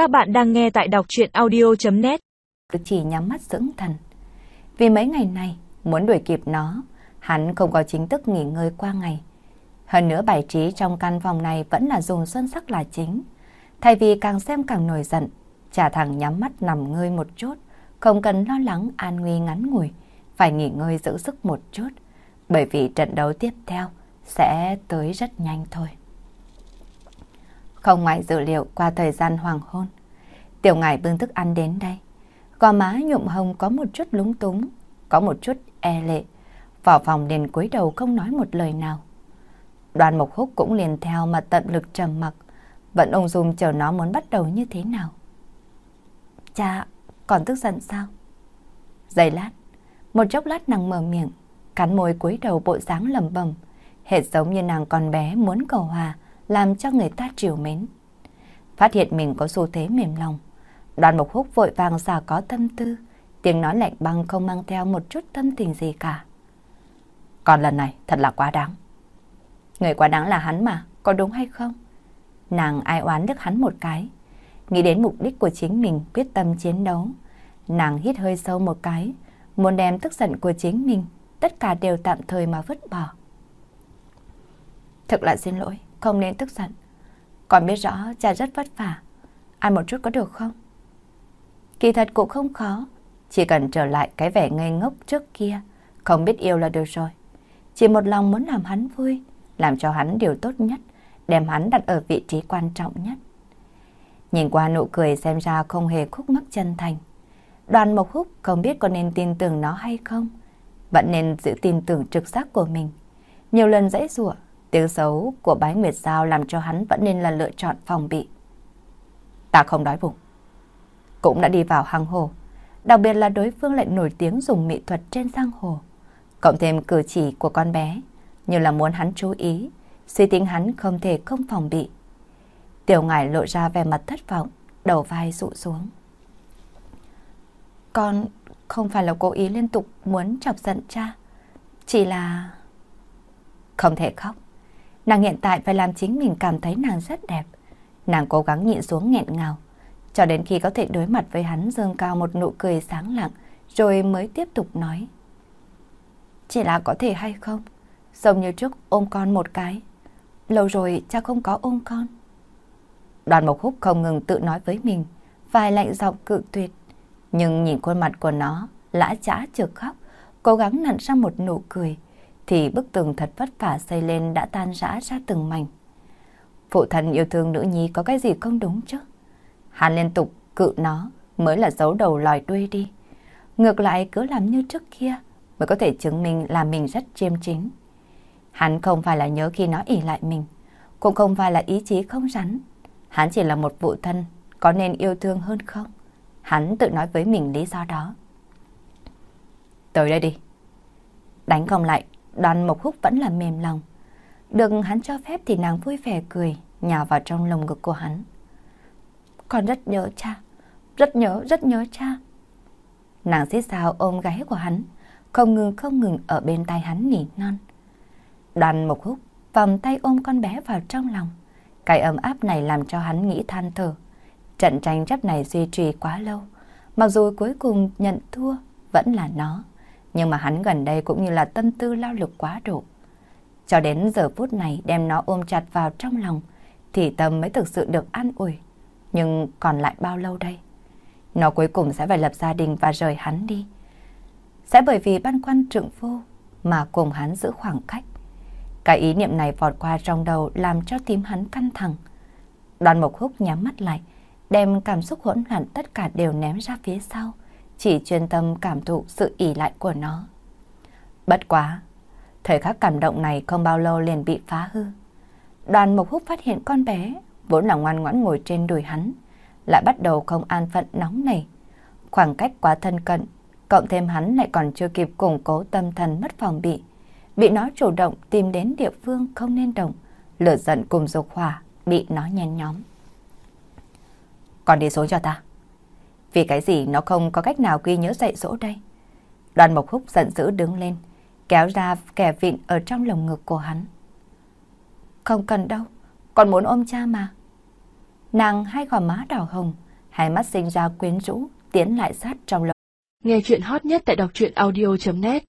Các bạn đang nghe tại đọc chuyện audio.net Chỉ nhắm mắt dưỡng thần. Vì mấy ngày này, muốn đuổi kịp nó, hắn không có chính thức nghỉ ngơi qua ngày. Hơn nữa bài trí trong căn phòng này vẫn là dùng xuân sắc là chính. Thay vì càng xem càng nổi giận, trả thẳng nhắm mắt nằm ngơi một chút, không cần lo lắng an nguy ngắn ngủi, phải nghỉ ngơi giữ sức một chút, bởi vì trận đấu tiếp theo sẽ tới rất nhanh thôi. Không ngoài dự liệu qua thời gian hoàng hôn, tiểu ngải bưng thức ăn đến đây. Gò má nhuộm hồng có một chút lúng túng, có một chút e lệ. Vào phòng liền cúi đầu không nói một lời nào. Đoàn Mộc Húc cũng liền theo mà tận lực trầm mặc, vẫn ung dung chờ nó muốn bắt đầu như thế nào. Cha, còn tức giận sao? Giây lát, một chốc lát nàng mở miệng, cắn môi cúi đầu bộ dáng lầm bầm, hệt giống như nàng còn bé muốn cầu hòa, làm cho người ta triều mến. Phát hiện mình có xu thế mềm lòng, đoàn mộc húc vội vàng xả có tâm tư, tiếng nói lạnh băng không mang theo một chút tâm tình gì cả. Còn lần này thật là quá đáng. Người quá đáng là hắn mà, có đúng hay không? Nàng ai oán được hắn một cái. Nghĩ đến mục đích của chính mình quyết tâm chiến đấu. Nàng hít hơi sâu một cái, muốn đem tức giận của chính mình, tất cả đều tạm thời mà vứt bỏ. Thật là xin lỗi, không nên tức giận. Còn biết rõ cha rất vất vả. Ăn một chút có được không? Kỳ thật cũng không khó. Chỉ cần trở lại cái vẻ ngây ngốc trước kia, không biết yêu là được rồi. Chỉ một lòng muốn làm hắn vui, làm cho hắn điều tốt nhất, đem hắn đặt ở vị trí quan trọng nhất. Nhìn qua nụ cười xem ra không hề khúc mắc chân thành. Đoàn Mộc Húc không biết có nên tin tưởng nó hay không. Vẫn nên giữ tin tưởng trực giác của mình. Nhiều lần dãy rủa tiếng xấu của bái Nguyệt Giao làm cho hắn vẫn nên là lựa chọn phòng bị. Ta không đói bụng. Cũng đã đi vào hang hồ. Đặc biệt là đối phương lại nổi tiếng dùng mỹ thuật trên giang hồ. Cộng thêm cử chỉ của con bé, như là muốn hắn chú ý, suy tính hắn không thể không phòng bị. Tiểu ngải lộ ra vẻ mặt thất vọng, đầu vai rụ xuống. Con không phải là cố ý liên tục muốn chọc giận cha, chỉ là... Không thể khóc. Nàng hiện tại phải làm chính mình cảm thấy nàng rất đẹp. Nàng cố gắng nhịn xuống nghẹn ngào, cho đến khi có thể đối mặt với hắn dương cao một nụ cười sáng lặng, rồi mới tiếp tục nói. Chỉ là có thể hay không? Giống như trước ôm con một cái. Lâu rồi cha không có ôm con. Đoàn Mộc Húc không ngừng tự nói với mình, vài lạnh giọng cự tuyệt. Nhưng nhìn khuôn mặt của nó, lã chã trực khóc, cố gắng nặn ra một nụ cười, thì bức tường thật vất vả xây lên đã tan rã ra từng mảnh. Phụ thân yêu thương nữ nhi có cái gì không đúng chứ? Hắn liên tục cự nó mới là giấu đầu lòi đuôi đi. Ngược lại cứ làm như trước kia mới có thể chứng minh là mình rất chiêm chính. Hắn không phải là nhớ khi nó ỉ lại mình, cũng không phải là ý chí không rắn. Hắn chỉ là một phụ thân, có nên yêu thương hơn không? Hắn tự nói với mình lý do đó. Tới đây đi. Đánh không lại, đoàn mộc húc vẫn là mềm lòng. Được hắn cho phép thì nàng vui vẻ cười, nhào vào trong lồng ngực của hắn. Con rất nhớ cha, rất nhớ, rất nhớ cha. Nàng xít sao ôm gáy của hắn, không ngừng không ngừng ở bên tay hắn nỉ non. Đoàn mộc húc vòng tay ôm con bé vào trong lòng. Cái ấm áp này làm cho hắn nghĩ than thở. Trận tranh chấp này duy trì quá lâu. Mặc dù cuối cùng nhận thua vẫn là nó. Nhưng mà hắn gần đây cũng như là tâm tư lao lực quá độ. Cho đến giờ phút này đem nó ôm chặt vào trong lòng thì tâm mới thực sự được an ủi. Nhưng còn lại bao lâu đây? Nó cuối cùng sẽ phải lập gia đình và rời hắn đi. Sẽ bởi vì băn khoăn trượng phu mà cùng hắn giữ khoảng cách. Cái ý niệm này vọt qua trong đầu làm cho tim hắn căng thẳng. Đoàn Mộc Húc nhắm mắt lại, đem cảm xúc hỗn loạn tất cả đều ném ra phía sau, chỉ chuyên tâm cảm thụ sự ỉ lại của nó. Bất quá, thời khắc cảm động này không bao lâu liền bị phá hư. Đoàn Mộc Húc phát hiện con bé vốn là ngoan ngoãn ngồi trên đùi hắn, lại bắt đầu không an phận nóng nảy. Khoảng cách quá thân cận, cộng thêm hắn lại còn chưa kịp củng cố tâm thần mất phòng bị, bị nó chủ động tìm đến địa phương không nên động, lửa giận cùng dục hỏa bị nó nhen nhóm. Còn đi số cho ta. Vì cái gì nó không có cách nào ghi nhớ dạy dỗ đây? Đoàn Mộc Húc giận dữ đứng lên, kéo ra kẻ vịn ở trong lồng ngực của hắn. Không cần đâu, còn muốn ôm cha mà. Nàng hai gò má đỏ hồng, hai mắt sinh ra quyến rũ, tiến lại sát trong lồng. Nghe chuyện hot nhất tại đọc truyện audio.net